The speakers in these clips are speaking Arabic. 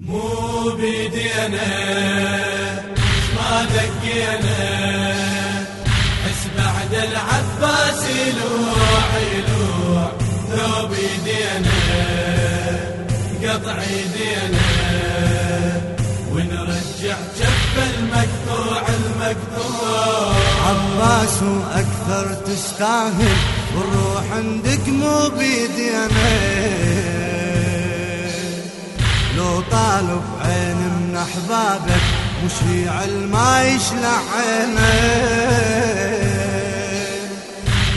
مو بيدينا ما دقينا حس بعد العباس يلوع يلوع لو بيدينا قطع يدينا ونرجع جف المقطوع المقطوع. عباس وأكثر تستاهل والروح عندك مو بيدينا لو طالب عين من أحبابك مشيع ما يشلع عينك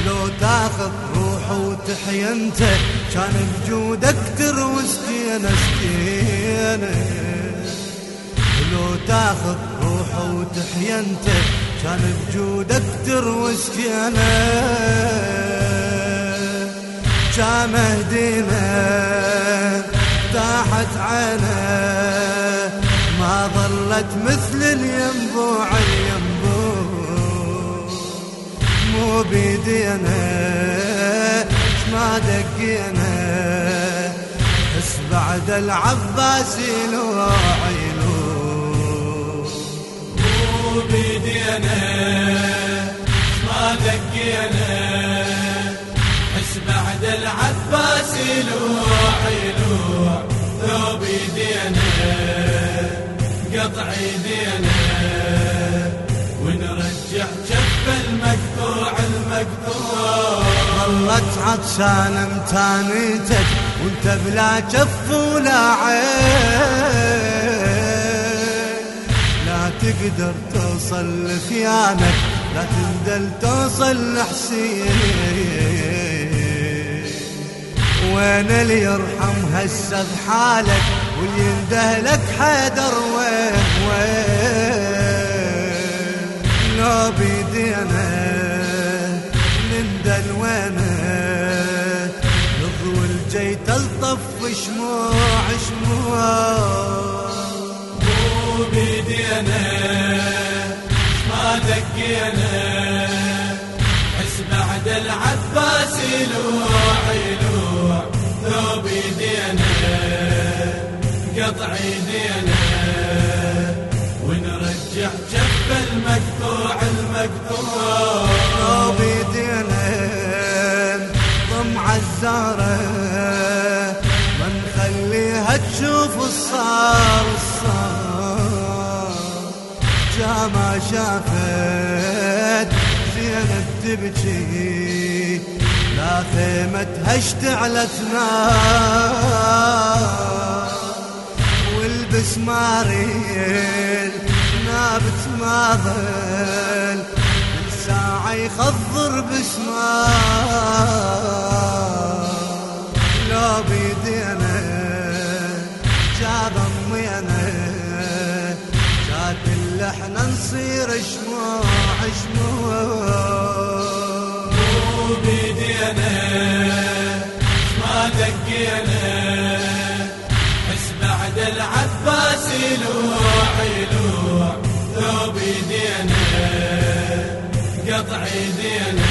لو تاخذ روحه وتحيا أنت كان بجودك تروي سكينة. لو تاخذ روحه وتحيا أنت كان بجودك تروي سكينة. كان مهدينا ارتاحت عينه ظلت مثل الينبوع الينبوع. مو بيدينا ما دقينا بس بعد العباس يلوع يلوع مو بيدينا ما دقينا بس بعد العباس يلوع يلوع ثوب يدينا قطع يدينا ونرجع جف المقطوع المقطوع. ظلت عطشانة متانيتك وانت بلا جف ولا عين. لا تقدر توصل لخيانك لا تندل توصل لحسين وين اللي يرحم هسه بحالك واللي ينده لك حيدر وين نضوي الجي تلطف شموع شموع. مو بيدينا ما دقينا. بعد العباس يلوع يلوع. ثوب يدينا قطع يدينا. ونرجع جف المقطوع المقطوع ثوب يدينا عزارة ما نخليها تشوف الصار الصار. جا ما شافت زينب تبكي لا خيمتها اشتعلت نار. والبسماريل نابت ما ظل ساعة يخضر بسمار. لو بيدينا جا ضمينا جات اللحن نصير شموع شموع بيدينا ما دقينا. بعد العباس يلوع يلوع ثوب يدينا قطع يدينا